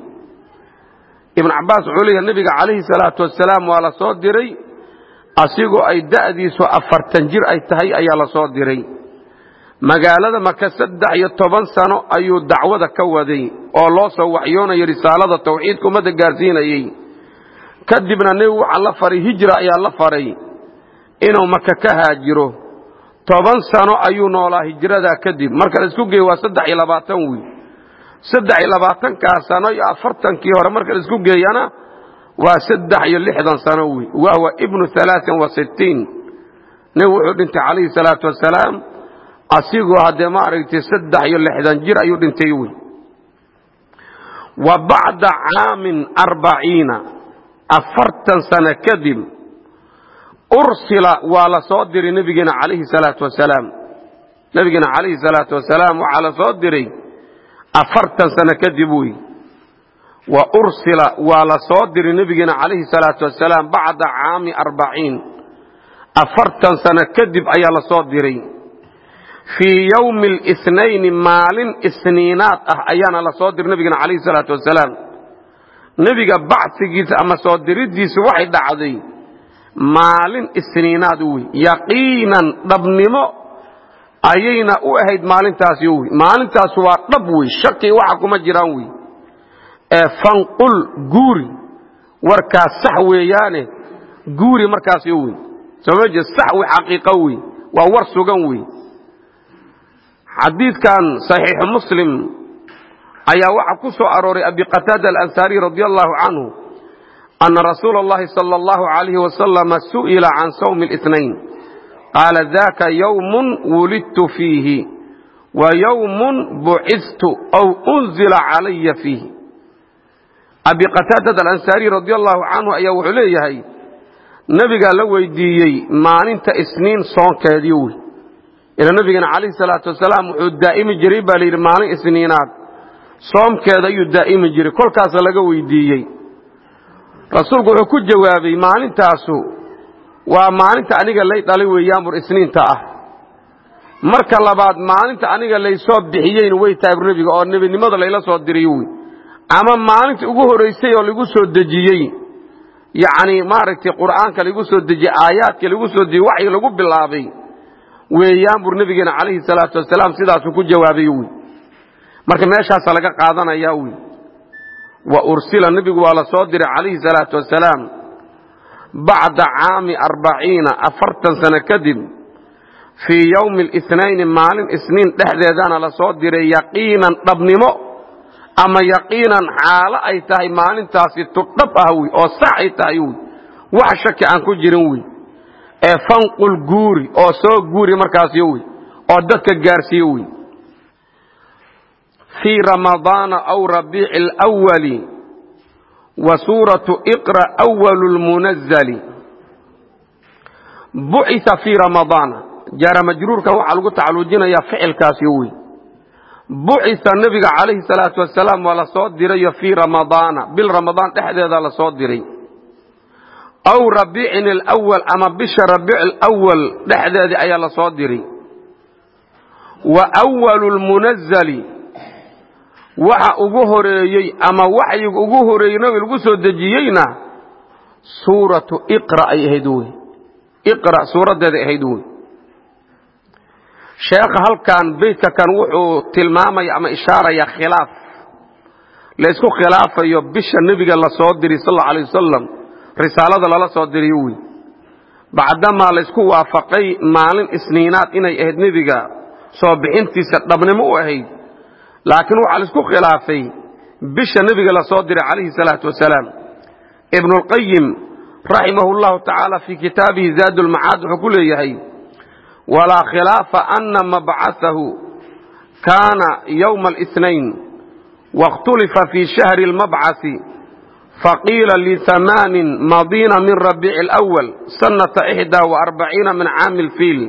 ibn cabbaas wuxuu leeyahay nebiga calayhi salaatu wasalaam waa la soo diray asigoo ay da'diisu afartan jir ay tahay ayaa la soo diray magaalada maka saddex iyo toban sano ayuu dacwada ka waday oo loo soo waxyoonayay risaalada tawxiidka ummadda gaarsiinayey. Kadibna nebigu waxaa la faray hijra ayaa la faray inuu maka ka haajiro. Toban sano ayuu noolaa hijradaa kadib marka la isku geeye waa saddex iyo labaatan wiil saddex iyo labaatankaa sano iyo afartankii hore marka la isku geeyana waa saddex iyo lixdan sano wey wahwa ibnu alaain wa sittiin. Nebigu wuxuu dhintay calayhi salaatu wasalaam asigoo haddee maaragtay saddex iyo lixdan jir ayuu dhintay wey wa bacda caamin arbaciina afartan sano kadib ursila waa la soo diray nebigeena calayhi salaatu wasalaam. Nebigeena calayhi salaatu wasalaam waxaa la soo diray afartan sano kadib wey wa ursila waa la soo diray nebigeena calayhi salaatu wasalaam bacda caami arbaciin. Afartan sano kadib ayaa la soo diray fii yowmi اlisnayni maalin isniinaad ah ayaana la soo diray nebigeena calayhi salaatu wasalaam. Nebiga bacsigiisa ama soo diriddiisa waxay dhacday maalin isniinaad wey yaqiinan dhabnimo ayayna u ahayd maalintaasi wey maalintaas waa dhab wey shaki waxa kuma jiraan wey ee fanqul guuri warkaas sax weeyaane guuri markaas wey soma jeed sax wey xaqiiqo wey waa war sugan wey xadiidkan saxiixu muslim ayaa waxaa ku soo arooray abi qataada alansaariy radi allahu canhu ana rasuula allahi sal allahu alayh wasalama su'ila can sawmi اlitnayn qaala daka ywmun wulidtu fiihi wa ywmun bucistu aw unzila calaya fiihi. Abi qataadada alansaariy radi allahu canhu ayaa wuxuu leeyahay nebigaa la weydiiyey maalinta isniin soonkeediiwy ila nebigeena calayhi salaatu wasalaam wuxuu daa'imi jiray baa layidhi maalin isniinaad soomkeeda ayuu daa'imi jiray kolkaasa laga weydiiyey. Rasuulku wuxuu ku jawaabay maalintaasu waa maalinta aniga lay dhalay weeyaan bur isniinta ah. Marka labaad maalinta aniga laysoo bixiyeyna way tahay bur nebiga oo nebinimada layla soo diray wey ama maalinta ugu horraysay oo lagu soo dejiyey yacni maaragtay qur'aanka lagu soo dejiyey aayaadka lagu soo dejiyey waxyi lagu bilaabay weeyaan bur nebigeena calayhi salaatu wasalaam sidaasuu ku jawaabay wey marka meeshaasa laga qaadanaya wey wa ursila nebigu waa la soo diray calayhi salaatu wasalaam bacda caami arbaciina afartan sano kadib fii yowmi اlisnayni maalin isniin dhexdeedana la soo diray yaqiinan dhabnimo ama yaqiinan xaalo ay tahay maalintaasi tudhab ah wey oo sax ay tahay wey wax shaki aan ku jirin wey ee fanqul guuri oo soo guuri markaasyo wey oo dadka gaarsiiyo wey fii ramadaana aw rabiici alwali wa suuratu iqra awalu lmunazali bucisa fii ramadaana jaara majruurkan waxaa lagu tacalluujinayaa ficilkaasyo wey bucisa nebiga calayhi salaatu wasalaam waa la soo dirayo fii ramadaana bil ramadaan dhexdeeda la soo diray aw rabiicin alawal ama bisha rabiic alawal dhexdeedii ayaa la soo diray wa awalu lmunazali waxa ugu horeeyey ama waxyiga ugu horeeyey nabi lagu soo dejiyeyna suuratu iqra ay ahayd wey iqra suuraddeeday ahayd wey sheekha halkan beytka kan wuxuu tilmaamaya ama ishaaraya khilaaf. Laysku khilaafayo bisha nebiga la soo diray sal alla alay wasalam risaalada lala soo diriyo wey bacdamaa laysku waafaqay maalin isniinaad inay ahayd nebiga soo bixintiisa dhabnimo u ahayd. Laakiin waxaa la isku khilaafay bisha nebiga la soo diray calayhi salaatu wasalaam. Ibnulqayim raximah llahu tacaala fii kitaabihi zaad ulmacaad wuxuu ku leeyahay walaa khilaafa ana mabcahahu kaana yowma alinayn wakhtulifa fii shahri lmabcasi faqiila lihamaanin madiina min rabiici اlأwal sanata إxdaa وarbaciina min caami اlfiil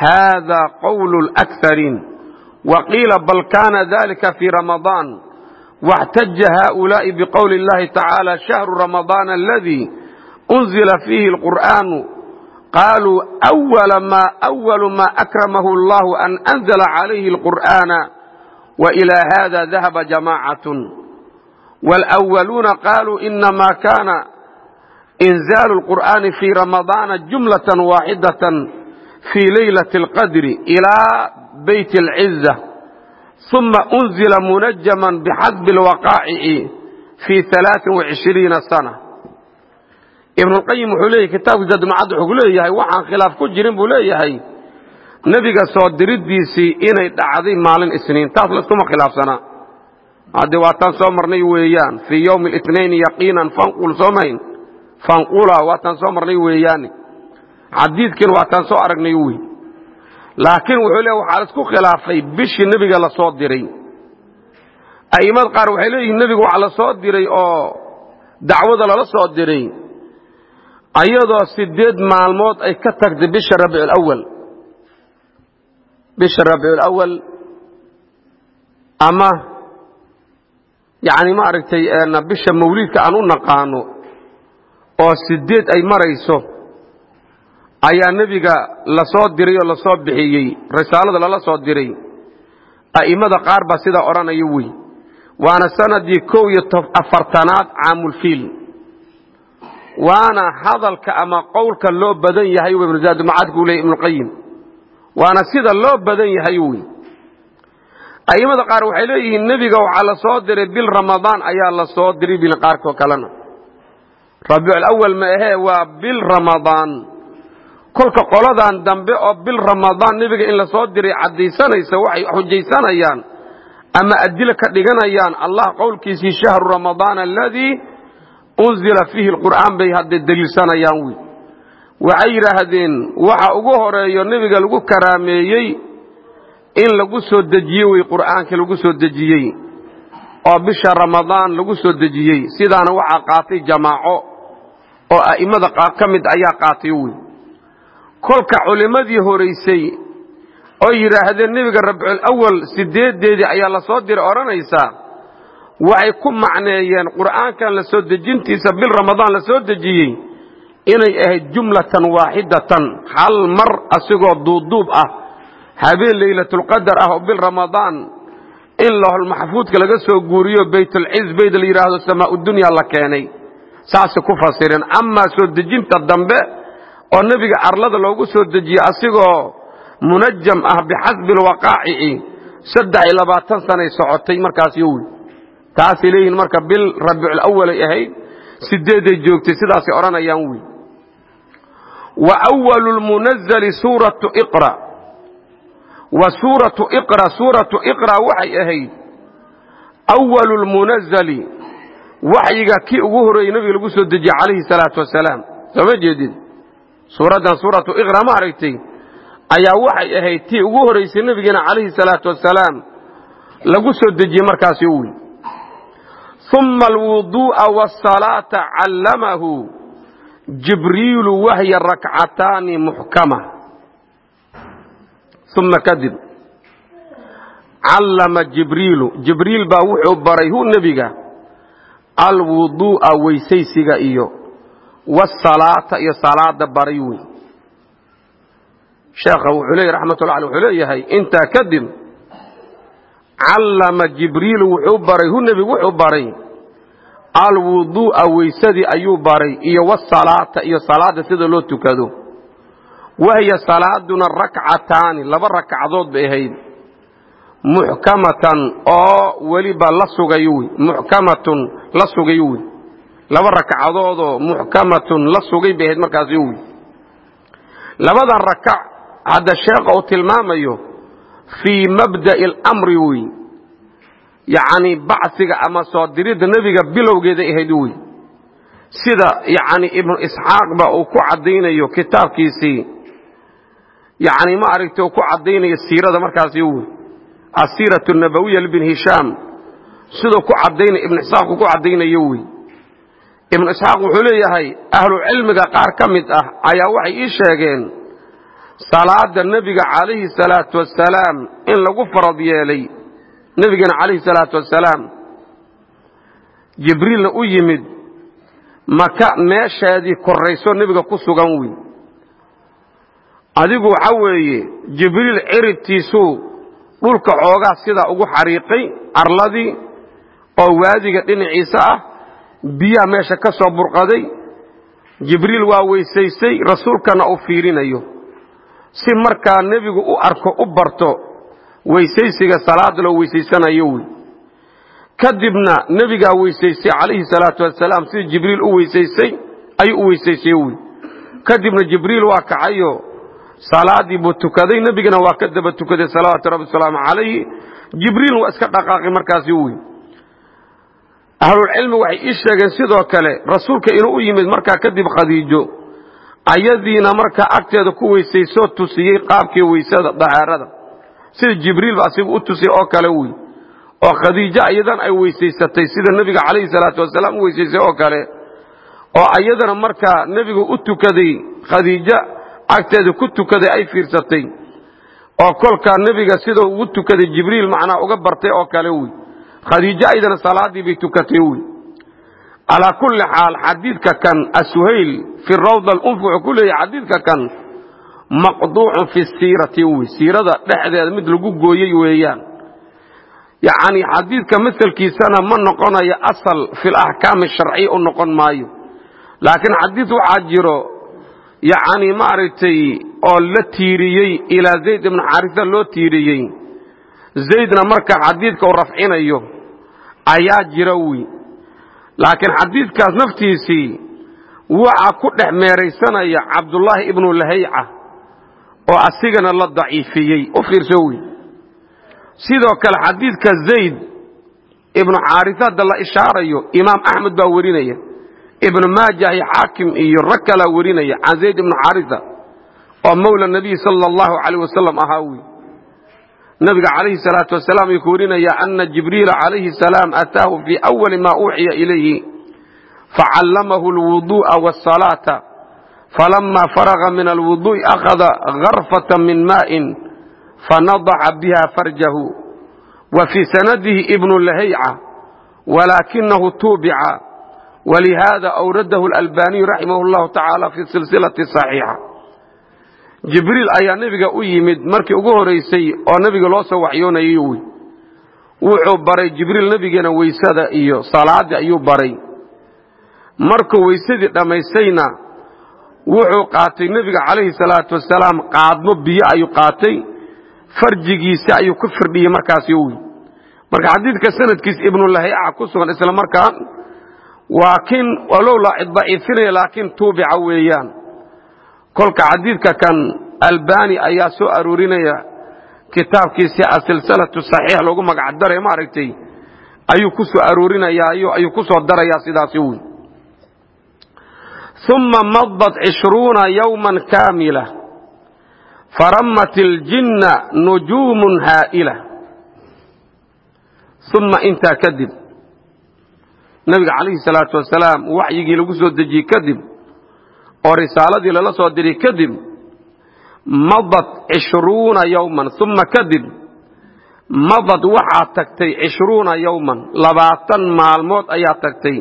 hada qowl اlأkhariin waqiila bal kana dalika fii ramadaan واxtaja haؤulaaءi bqowli اllahi tacaalى shahru ramadaan aladii أnzila fiihi اlqur'aanu qaluu أwalu ma akramahu اllah an أnzla عalayhi اlqur'aana وإilى hada dahaba jamaacaة wlwaluuna qaaluu inamaa kaana inzaalu qur'aani fii ramadaana jumlatan waaxidatan fii leylati alqadri ilaa beyt alciza uma unzila munajaman bixadbi lwaqaacici fii alaain waishriina sana ibnulqayim wuxuu leeyahy kitaabkiisa dumcadda wuxuu leeyahay waxaan khilaaf ku jirin buu leeyahay nebiga soo diridiisii inay dhacday maalin isniin taas laskuma khilaafsanaa haddee waataan soo marnay weeyaan fii ywmi اlitnayn yaqiinan fanqul soomayn fanqula waataan soo marnay weeyaane xadiidkiina waataan soo aragnay wey laakiin wuxuu leeya waxaa la isku khilaafay bishii nebiga la soo diray. A'immad qaar waxay leeyihiin nebiga waxa la soo diray oo dacwada lala soo diray. Ayadoo sideed maalmood ay ka tagtay bisha rabiiculawal bisha rabiiculawal ama yacni maaragtay bisha mawliidka aan u naqaano oo sideed ay marayso ayaa nebiga la soo diray oo la soo bixiyey risaalada lala soo diray. A'immada qaar baa sidaa odhanaya wey waana sanadii kow iyo afartanaad caamulfiil waana hadalka ama qowlka loo badan yahay w ibnuzaadumacadku leey ibnuqayim waana sida loo badan yahay wey a'immada qaar waxay leeyihiin nebiga waxaa la soo diray bil ramadaan ayaa la soo diray bil qaarkoo kalena. Rabiiculawal ma ahee waa bil ramadaan. Kolka qoladan dambe oo bil ramadaan nebiga in la soo diray caddaysanaysa waxay xujaysanayaan ama adilo ka dhiganayaan allah qowlkiisii shahru ramadaan aladii unzila fiihi alqur'aan bay haddee deliilsanayaan wey waxay yidhaahdeen waxa ugu horeeyo nebiga lagu karaameeyey in lagu soo dejiyey wey qur'aankii lagu soo dejiyey oo bisha ramadaan lagu soo dejiyey sidaana waxaa qaatay jamaaco oo a'immada qaar ka mid ayaa qaatay wey kolka culimmadii horaysay oo yidhaahdeen nebiga rabculawal sideedeedii ayaa la soo diray odhanaysaa waxay ku macneeyeen qur'aankan la soo dejintiisa bil ramadaan la soo dejiyey inay ahayd jumlatan waaxidatan hal mar asigoo duuduub ah habeen laylatulqadar ah oo bil ramadaan in laholmaxfuudka laga soo guuriyo baytulciz bayd la yidhaahdo samaadunya la keenay saasay ku fasireen amaa soo dejinta dambe oo nebiga arlada loogu soo dejiyey asigoo munajam ah bixasbi lwaqaacici saddex iyo labaatan sanay socotay markaas yowi taasay leeyihiin marka bil rabiiculawalay ahayd sideeday joogtay sidaasay odhanayaan wey wa walu lmunazali suuratu iqra wa suuratu iqra suuratu iqra waxay ahayd awalu lmunazali waxyiga kii ugu horreeyey nabiga lagu soo dejiyey calayhi salaatu wasalaam soo ma jeedid suuraddan suuratu iqra ma aragtay? Ayaa waxay ahayd tii ugu horraysay nebigeena calayhi salaatu wasalaam lagu soo dejiyey markaasi wey uma alwuduu'a waasalaata callamahu jibriilu wahya rakcataani muxkama uma kadib callama jibriilu jibriil baa wuxuu baray hu nebiga alwuduu'a weysaysiga iyo wasalaata iyo salaada baray wey sheekha wuxuu leeyahy raxmatullah aleh wuxuu leeyahay intaa kadib callama jibriilu wuxuu baray hu nebigu wuxuu baray alwuduu'a weysadii ayuu baray iyo wasalaata iyo salaada sida loo tukado wahya salaaduna rakcataani laba rakcadood bay ahayd muxkamatan oo weliba la sugayo wey muxkamatun la sugayo wey laba rakcadoodoo muxkamatun la sugay bay ahayd markaasi wey labadan rakac hadda sheekha uu tilmaamayo fii mabda'i alamri wey yacni bacsiga ama soo diridda nebiga bilowgeeday ahayd wey sida yacni ibnu isxaaqba uu ku caddaynayo kitaabkiisii yacni ma aragtay uu ku caddaynayo siirada markaasi wey asiiratu nabawiya libn hishaam. Siduu ku caddaynay ibnu isxaaqu ku caddaynayo wey ibnu isxaaq wuxuu leeyahay ahlucilmiga qaar ka mid ah ayaa waxay ii sheegeen salaada nebiga calayhi salaatu wasalaam in lagu farad yeelay. Nebigana calayhi salaatu wasalaam jibriilna u yimid maka meesheedii korrayso nebiga ku sugan wey adigu waxa weeye jibriil ciridtiisuu dhulka xoogaa sidaa ugu xariiqay arladii oo waadiga dhinaciisa ah biyaha meesha ka soo burqaday. Jibriil waa weysaystay rasuulkana uu fiirinayo. Si markaa nebigu u arko u barto weysaysiga salaada loo weysaysanayo wey kadibna nebigaa weysaystay calayhi salaatu wasalaam sidii jibriil u weysaystay ayuu u weysaystay wey kadibna jibriil waa kacayo salaadii buu tukaday nebigana waa ka daba tukaday salawaatu rabbi wasalaamu calayhi. Jibriilna waa iska dhaqaaqay markaasi wey ahlulcilmi waxay ii sheegeen sidoo kale rasuulka inuu u yimid markaa kadib khadiijo ayadiina markaa agteeda ku weysaysoo tusiyey qaabkii weysada dahaarada. Sida jibriilba asigu u tusiyey oo kale wey oo khadiijo ayadan ay weysaysatay sida nebiga calayhi salaatu wasalaam u weysaysay oo kale oo ayadana markaa nebigu u tukaday khadiijo agteeda ku tukaday ay fiirsatay. Oo kolkaa nebiga sidau ugu tukaday jibriil macnaa uga bartay oo kale wey khadiijo aydana salaadii bay tukatay wey calaa kulli xaal xadiidka kan asuhayl fi rawda alunf wuxuu ku leeyahy xadiidka kan maqduucun fi siirati wey siirada dhexdeeda mid lagu gooyey weeyaan. Yacni xadiidka maselkiisana ma noqonayo asal fi laxkaami sharciya u noqon maayo. Laakiin xadiid waxaa jiro yacni maaragtay oo la tiiriyey ilaa zayd ibnu xaarisa loo tiiriyey. Zaydna marka xadiidka uu rafcinayo ayaa jira wey laakiin xadiidkaas naftiisii waxaa ku dhex meeraysanaya cabdullaahi ibnu lahayca oo asigana la daciifiyey. U fiirso wey sidoo kale xadiidka zayd ibnu xaarisa hadda la ishaarayo imaam axmed baa werinaya ibnu maajah iyo xaakim iyo rag kalaa werinaya can zayd ibnu xaarisa oo mawla nabiy sala allahu calayh wasalam ahaa wey nabiga calayhi salaatu wasalaam ayuu ku warinaya ana jibriila calayhi salaam ataahu fii awali ma uuxiya ilayhi facallamahu alwuduu'a waasalaata falama faraga min alwuduu'i akhada garfata min maa'in fanadaxa biha farjahu wa fii sanadihi ibnu lahayca walaakinahu tuubica walihada awradahu alalbaniyu raximah llahu tacaala fi silsilati saxiixa jibriil ayaa nebiga u yimid markii ugu horeysay oo nebiga loo soo waxyoonayay wy wuxuu baray jibriil nebigeena weysada iyo salaadii ayuu baray markuu weysadii dhammaystayna wuxuu qaatay nebiga calayhi salaatu wasalaam qaadmo biyo ayuu qaatay farjigiisi ayuu ku firdhiyey markaasi wy marka xadiidka sanadkiis ibnulahayca ku sugan isla markaan waa kin walow la daciifinaya laakiin tuubica weeyaan. Kolka xadiidka kan albani ayaa soo aroorinaya kitaabkiisi asilsilatu saxiix lagu magac daray maaragtay ayuu ku soo aroorinaya ayuu ku soo darayaa sidaasi wey uma madad cishruuna yowman kaamila. Faramat iljinna nujuumun haa'ila. Uma intaa kadib nabiga calayhi salaatu wasalaam waxyigii lagu soo dejiyey kadib oo risaaladii lala soo diray kadib madad cishruuna yowman uma kadib madad waxaa tagtay cishruuna yowman labaatan maalmood ayaa tagtay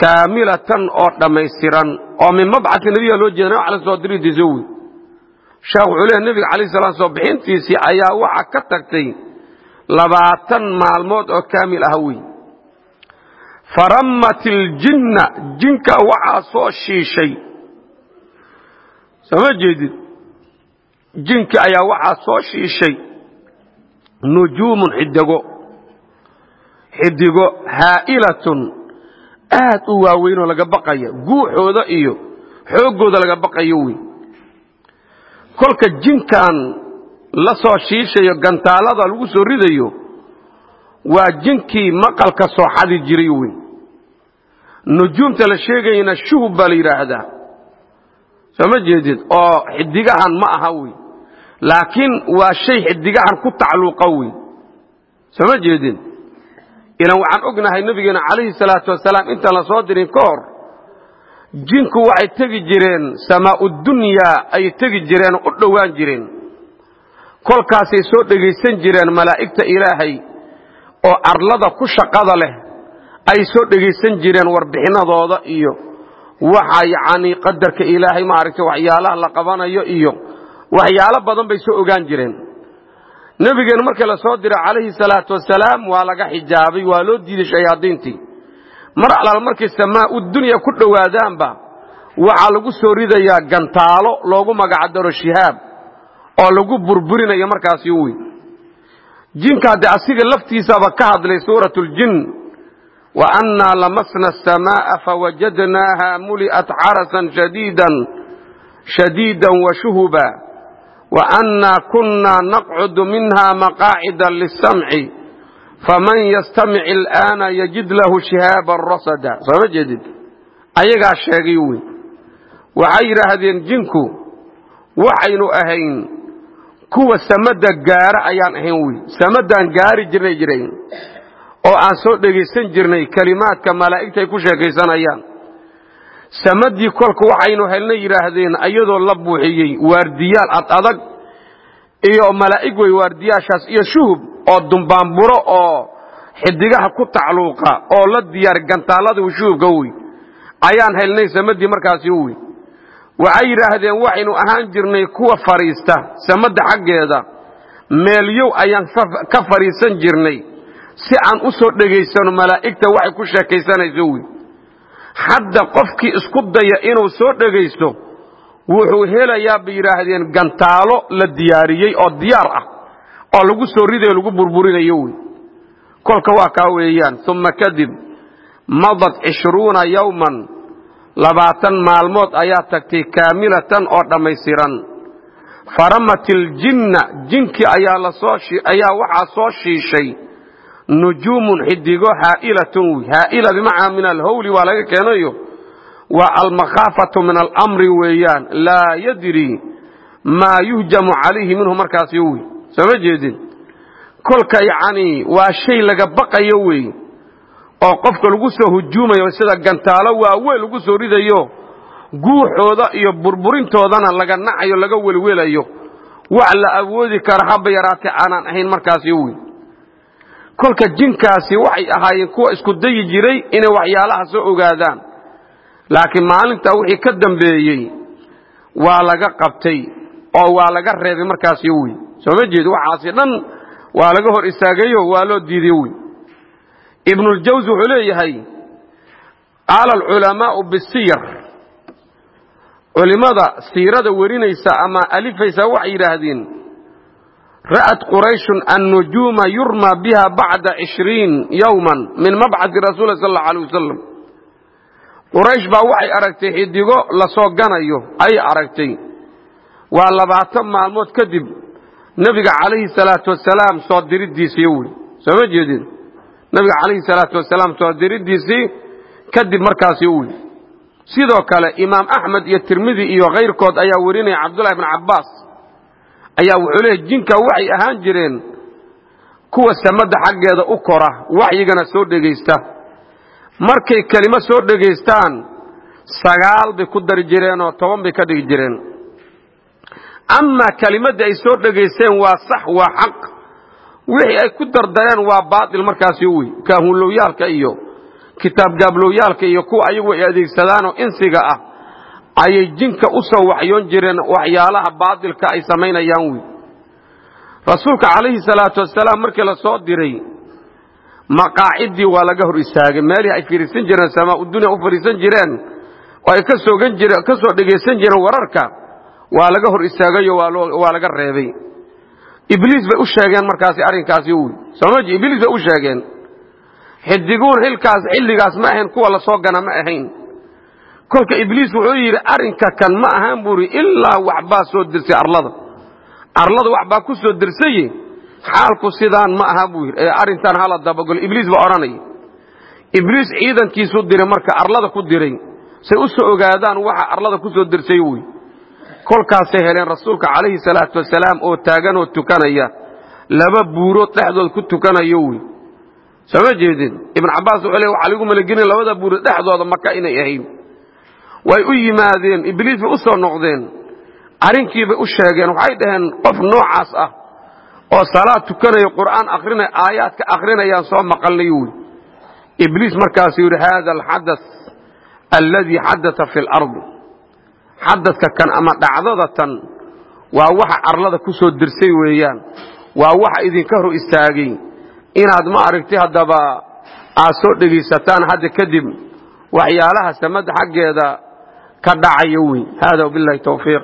kaamilatan oo dhammaystiran oo min mabcati nebiga loo jeeda ala soo diridiisa wey. Sheekh wuxuu leeya nebiga calayh salaam soo bixintiisii ayaa waxaa ka tagtay labaatan maalmood oo kaamil ah wey farammat iljinna jinka waxaa soo shiishay. Sooma jeedid jinka ayaa waxaa soo shiishay. Nujuumun xidigo. Xidigo haa'ilatun. Aad u waaweynoo laga baqaya. Guuxooda iyo xooggooda laga baqayo wey kolka jinkan la soo shiishayo gantaalada lagu soo ridayo waa jinkii maqalka soo xadi jiray wey nujuumta la sheegayana shuhub baa la yidhaahdaa. Soo ma jeedid? Oo xidigahan ma aha wey laakiin waa shay xidigahan ku tacluuqa wey soo ma jeedid ilan waxaan ognahay nebigeena calayhi salaatu wasalaam intaan la soo dirin ka hor jinku waxay tegi jireen samaa'udunyaa ayay tegi jireen u dhowaan jireen. Kolkaasay soo dhegaysan jireen malaa'igta ilaahay oo arlada ku shaqada leh ay soo dhegaysan jireen warbixinadooda iyo waxa yacanii qadarka ilaahay maaragtay waxyaalaha la qabanayo iyo waxyaalo badan bay soo ogaan jireen. Nebigeena markii la soo diray calayhi salaatu wasalaam waa laga xijaabay waa loo diiday shayaadiintii. Mar alaal markay samaa u dunya ku dhowaadaanba waxaa lagu soo ridayaa gantaalo loogu magacdaro shihaab oo lagu burburinayo markaasi wey jinkaa de asiga laftiisaba ka hadlay suurat annaa lamasna asamaa'a fawajadnaaha muli'at xarasan shadiidan shadiidan wa shuhuba wa annaa kunnaa naqcudu minha maqaacida lisamci faman yastamic ilaana yajid lahu shihaaban rasada sooma jeedid ayagaa sheegay wey waxay yidhaahdeen jinku waxaynu ahayn kuwa samada gaara ayaan ahayn wey samadaan gaari jirnay jirayn oo aan soo dhegaysan jirnay kelimaadka malaa'igta ay ku sheekaysanayaan. Samadii kolka waxaynu helnay yidhaahdeen iyadoo la buuxiyey waardiyaal ad adag iyo malaa'ig wey waardiyaashaas iyo shuhub oo dumbaanburo oo xidigaha ku tacluuqa oo la diyaar gantaalada shuhubka wey ayaan helnay samadii markaasi wey waxay yidhaahdeen waxaynu ahaan jirnay kuwa fadhiista samadda xaggeeda. Meelyow ayaan ka fadhiisan jirnay si aan u soo dhegaysano malaa'igta waxay ku sheekaysanayso wey hadda qofkii isku daya inuu soo dhegaysto wuxuu helayaa bay yidhaahdeen gantaalo la diyaariyey oo diyaar ah oo lagu soo ridayo lagu burburinayo wey kolka waa kaa weeyaan uma kadib madad cishruuna yowman labaatan maalmood ayaa tagtay kaamilatan oo dhammaystiran. Faramat iljinna jinkii ayaa waxaa soo shiishay nujuumun xidigo haa'ilatun wy haa'ila bimacnaa min alhowli waa laga keenayo. Waa almakhaafatu min alamri weeyaan laa yadri maa yuhjamu calayhi minhu markaasi wey sooma jeedin? Kolka yacanii waa shay laga baqayo wey oo qofka lagu soo hujuumayo sida gantaalo waaweyn lagu soo ridayo guuxooda iyo burburintoodana laga nacayo laga welwelayo. Wax la awoodi kara haba yaraatee aanaan ahayn markaasi wey kolka jinkaasi waxay ahaayeen kuwa isku dayi jiray inay waxyaalaha soo ogaadaan. Laakiin maalintaa wixii ka dambeeyey waa laga qabtay oo waa laga reebay markaasi wey sooma jeed waxaasi dhan waa laga hor istaagayo waa loo diiday wey ibnuljawsi wuxuu leeyahay qaala alculamaau bisiyar culimmada siirada werinaysa ama alifaysa waxay yidhaahdeen ra'at qurayshun annujuuma yurma biha bacda cishriin yowman min mabcadi rasuuli sal allau alay wasalam quraysh baa waxay aragtay xidigo la soo ganayo ayay aragtay waa labaatan maalmood kadib nebiga calayhi salaatu wasalaam soo diriddiisii wey sooma jeedin nabiga calayhi salaatu wasalaam soo diriddiisii kadib markaasi wey sidoo kale imaam axmed iyo tirmidi iyo kayrkood ayaa werinaya cabdullahi bn cabbaas ayaa wuxuu leeyay jinka waxay ahaan jireen kuwa samadda xaggeeda u kora waxyigana soo dhegaysta. Markay kelimo soo dhegaystaan sagaal bay ku dari jireen oo toban bay ka dhigi jireen. Amaa kelimadda ay soo dhegaysteen waa sax waa xaq. Wixii ay ku dardareen waa baatil markaasi wey kaahunlowyaalka iyo kitaab gaablooyaalka iyo kuwa ayagu ay adeegsadaanoo insiga ah ayay jinka u soo waxyoon jireen waxyaalaha baatilka ay samaynayaan wey rasuulka calayhi salaatu wasalaam markii la soo diray maqaaciddii waa laga hor istaagay. Meelihii ay fadhiisan jireen samaa-udunya u fadhiisan jireen oo ay ka soo dhegaysan jireen wararka waa laga hor istaagayo waa laga reebay. Ibliis bay u sheegeen markaasi arrinkaasi wy sooma ibliis bay u sheegeen. Xidiguun xilkaas xilligaas ma ahayn kuwa la soo gana ma ahayn kolka ibliis wuxuu yidhi arrinka kan ma ahaan buuri ilaa waxbaa soo dirsay arlada. Arlada waxbaa ku soo dirsaye xaalku sidaan ma aha buu yidhi. Ee arrintan hala dabagolo ibliis baa odhanaya ibliis ciidankiisuu diray marka arlada ku diray. Say u soo ogaadaan waxa arlada ku soo dirsay wey. Kolkaasay heleen rasuulka calayhi salaatu wasalaam oo taagan oo tukanaya. Laba buurood dhexdood ku tukanayo wey. Sooma jeedin? Ibn cabbaas wuxuu le waxaa lagu malagelin labada buuri dhexdooda maka inay ahayd way u yimaadeen ibliis bay u soo noqdeen. Arrinkiibay u sheegeen waxay dhaheen qof noocaas ah oo salaad tukanayo qur'aan akrinay aayaadka akrinayaan soo maqalnay wy ibliis markaasuu yidhi haada alxadaث alladii xadaa fi اlardi xadadka kan ama dhacdada tan waa waxa carlada ku soo dirsay weeyaan. Waa waxa idinka hor istaagay. Inaad ma aragti haddaba aad soo dhegaysataan hadda kadib waxyaalaha samada xaggeeda ka dhacaya wey hada wbilahi towfiiq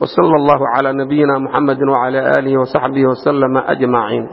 wsala allahu calى nabiyina muxamadi wcalى aalihi wsaxbihi wslama ajmaciin